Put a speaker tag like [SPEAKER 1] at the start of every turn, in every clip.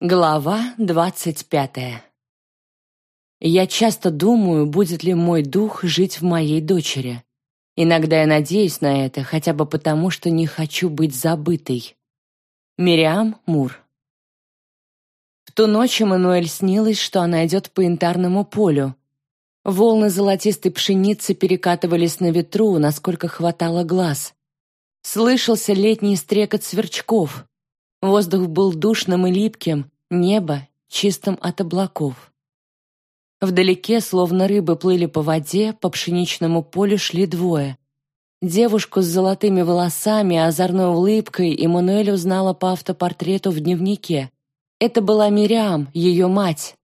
[SPEAKER 1] Глава двадцать пятая Я часто думаю, будет ли мой дух жить в моей дочери. Иногда я надеюсь на это, хотя бы потому, что не хочу быть забытой. Мириам Мур В ту ночь Эммануэль снилось, что она идет по янтарному полю. Волны золотистой пшеницы перекатывались на ветру, насколько хватало глаз. Слышался летний стрекот сверчков — Воздух был душным и липким, небо чистым от облаков. Вдалеке, словно рыбы плыли по воде, по пшеничному полю шли двое. Девушку с золотыми волосами озорной улыбкой Эммануэль узнала по автопортрету в дневнике. Это была Мириам, ее мать.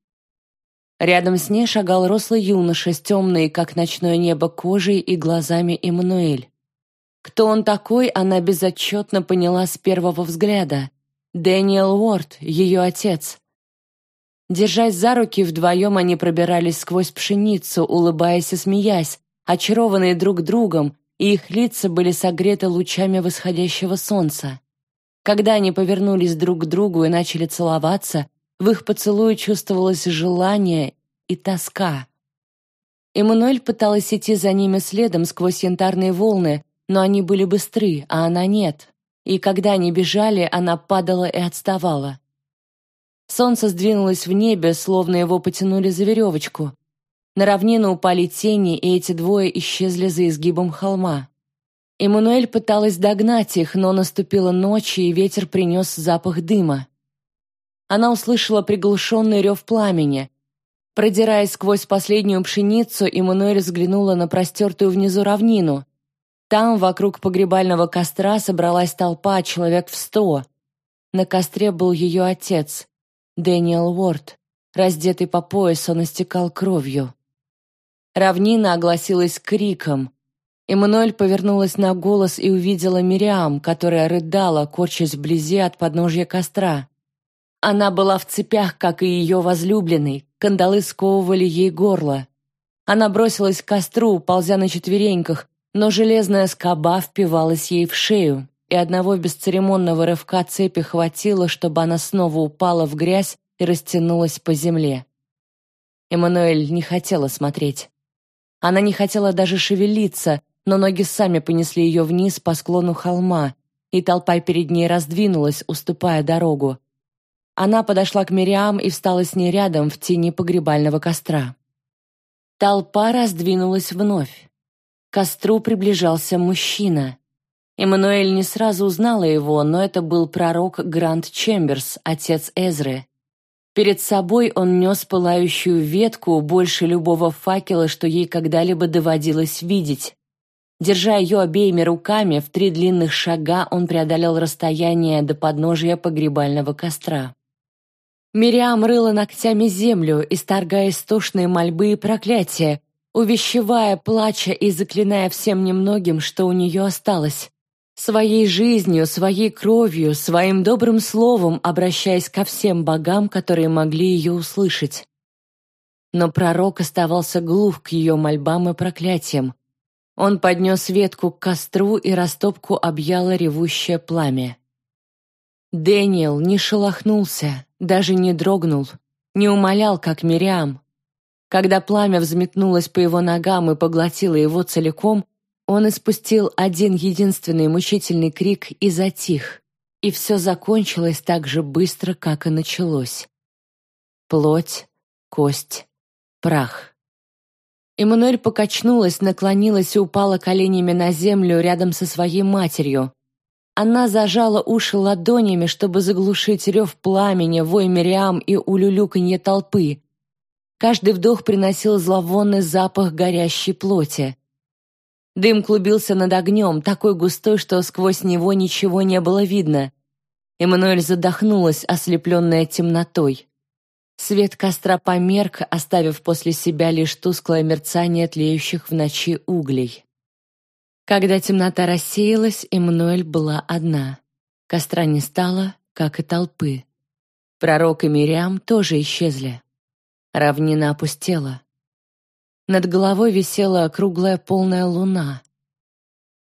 [SPEAKER 1] Рядом с ней шагал рослый юноша с темной, как ночное небо, кожей и глазами Эммануэль. Кто он такой, она безотчетно поняла с первого взгляда. Дэниел Уорд, ее отец. Держась за руки, вдвоем они пробирались сквозь пшеницу, улыбаясь и смеясь, очарованные друг другом, и их лица были согреты лучами восходящего солнца. Когда они повернулись друг к другу и начали целоваться, в их поцелуе чувствовалось желание и тоска. Эммануэль пыталась идти за ними следом сквозь янтарные волны, но они были быстры, а она нет и когда они бежали, она падала и отставала. Солнце сдвинулось в небе, словно его потянули за веревочку. На равнину упали тени, и эти двое исчезли за изгибом холма. Эммануэль пыталась догнать их, но наступила ночь, и ветер принес запах дыма. Она услышала приглушенный рев пламени. Продираясь сквозь последнюю пшеницу, Эммануэль взглянула на простертую внизу равнину. Там, вокруг погребального костра, собралась толпа, человек в сто. На костре был ее отец, Дэниел Уорд. Раздетый по пояс, он истекал кровью. Равнина огласилась криком. Эммануэль повернулась на голос и увидела Мириам, которая рыдала, корчась вблизи от подножья костра. Она была в цепях, как и ее возлюбленный, кандалы сковывали ей горло. Она бросилась к костру, ползя на четвереньках, но железная скоба впивалась ей в шею, и одного бесцеремонного рывка цепи хватило, чтобы она снова упала в грязь и растянулась по земле. Эммануэль не хотела смотреть. Она не хотела даже шевелиться, но ноги сами понесли ее вниз по склону холма, и толпа перед ней раздвинулась, уступая дорогу. Она подошла к Мириам и встала с ней рядом в тени погребального костра. Толпа раздвинулась вновь костру приближался мужчина. Эммануэль не сразу узнала его, но это был пророк Грант Чемберс, отец Эзры. Перед собой он нес пылающую ветку больше любого факела, что ей когда-либо доводилось видеть. Держа ее обеими руками, в три длинных шага он преодолел расстояние до подножия погребального костра. Мириам рыла ногтями землю, исторгая истошные мольбы и проклятия, увещевая, плача и заклиная всем немногим, что у нее осталось. Своей жизнью, своей кровью, своим добрым словом обращаясь ко всем богам, которые могли ее услышать. Но пророк оставался глух к ее мольбам и проклятиям. Он поднес ветку к костру, и растопку объяло ревущее пламя. Дэниел не шелохнулся, даже не дрогнул, не умолял, как Мириам, когда пламя взметнулось по его ногам и поглотило его целиком, он испустил один единственный мучительный крик и затих, и все закончилось так же быстро, как и началось. Плоть, кость, прах. Эммануэль покачнулась, наклонилась и упала коленями на землю рядом со своей матерью. Она зажала уши ладонями, чтобы заглушить рев пламени, вой Мириам и улюлюканье толпы. Каждый вдох приносил зловонный запах горящей плоти. Дым клубился над огнем, такой густой, что сквозь него ничего не было видно. Эммануэль задохнулась, ослепленная темнотой. Свет костра померк, оставив после себя лишь тусклое мерцание тлеющих в ночи углей. Когда темнота рассеялась, Эммануэль была одна. Костра не стало, как и толпы. Пророк и Мириам тоже исчезли. Равнина опустела. Над головой висела круглая полная луна.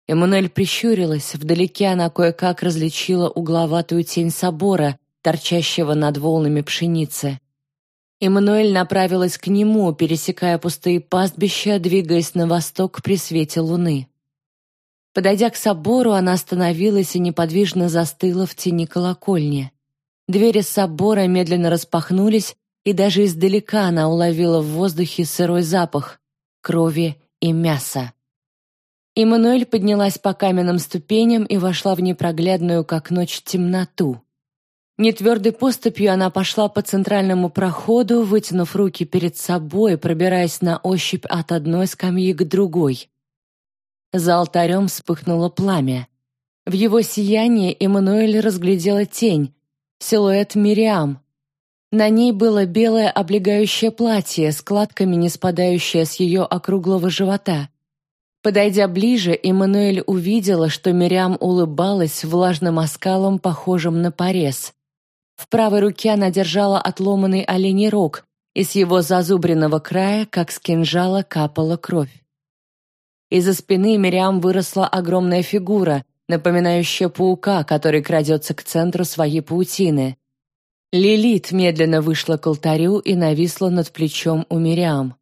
[SPEAKER 1] Эммануэль прищурилась, вдалеке она кое-как различила угловатую тень собора, торчащего над волнами пшеницы. Эммануэль направилась к нему, пересекая пустые пастбища, двигаясь на восток при свете луны. Подойдя к собору, она остановилась и неподвижно застыла в тени колокольни. Двери собора медленно распахнулись, и даже издалека она уловила в воздухе сырой запах крови и мяса. Эммануэль поднялась по каменным ступеням и вошла в непроглядную, как ночь, темноту. Нетвердой поступью она пошла по центральному проходу, вытянув руки перед собой, пробираясь на ощупь от одной скамьи к другой. За алтарем вспыхнуло пламя. В его сиянии Эммануэль разглядела тень, силуэт Мириам. На ней было белое облегающее платье, складками не спадающее с ее округлого живота. Подойдя ближе, Эммануэль увидела, что Мириам улыбалась влажным оскалом, похожим на порез. В правой руке она держала отломанный оленей рог, и с его зазубренного края, как с кинжала, капала кровь. Из-за спины Мириам выросла огромная фигура, напоминающая паука, который крадется к центру своей паутины. Лилит медленно вышла к алтарю и нависла над плечом у Мириам.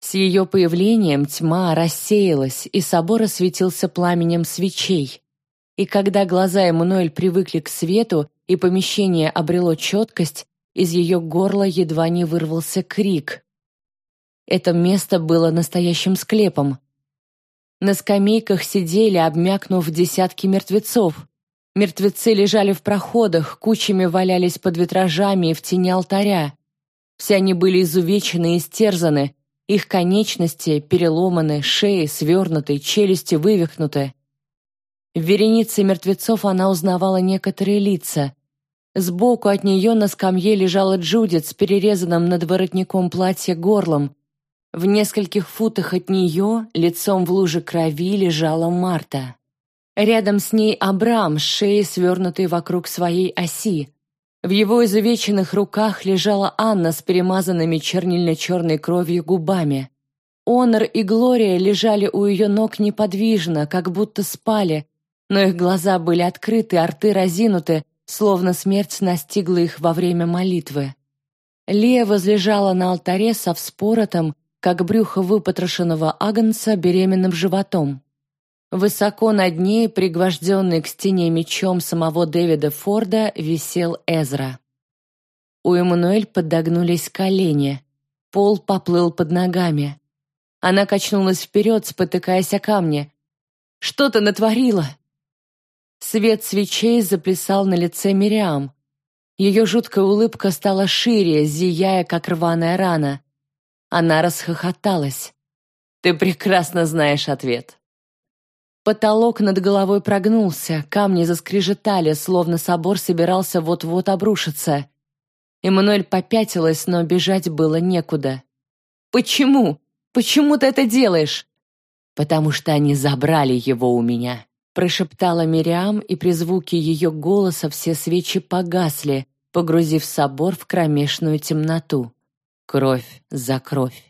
[SPEAKER 1] С ее появлением тьма рассеялась, и собор осветился пламенем свечей. И когда глаза Эммануэль привыкли к свету, и помещение обрело четкость, из ее горла едва не вырвался крик. Это место было настоящим склепом. На скамейках сидели, обмякнув десятки мертвецов. Мертвецы лежали в проходах, кучами валялись под витражами и в тени алтаря. Все они были изувечены и истерзаны, их конечности переломаны, шеи свернуты, челюсти вывихнуты. В веренице мертвецов она узнавала некоторые лица. Сбоку от нее на скамье лежала Джудит с перерезанным над воротником платья горлом. В нескольких футах от нее, лицом в луже крови, лежала Марта. Рядом с ней Абрам с шеей свернутой вокруг своей оси. В его изувеченных руках лежала Анна с перемазанными чернильно-черной кровью губами. Онор и Глория лежали у ее ног неподвижно, как будто спали, но их глаза были открыты, а рты разинуты, словно смерть настигла их во время молитвы. Лия возлежала на алтаре со вспоротом, как брюхо выпотрошенного агнца, беременным животом. Высоко над ней, пригвожденный к стене мечом самого Дэвида Форда, висел Эзра. У Эммануэль подогнулись колени. Пол поплыл под ногами. Она качнулась вперед, спотыкаясь о камни. «Что ты натворила?» Свет свечей заплясал на лице Мириам. Ее жуткая улыбка стала шире, зияя, как рваная рана. Она расхохоталась. «Ты прекрасно знаешь ответ». Потолок над головой прогнулся, камни заскрежетали, словно собор собирался вот-вот обрушиться. Эммануэль попятилась, но бежать было некуда. «Почему? Почему ты это делаешь?» «Потому что они забрали его у меня», прошептала Мириам, и при звуке ее голоса все свечи погасли, погрузив собор в кромешную темноту. Кровь за кровь.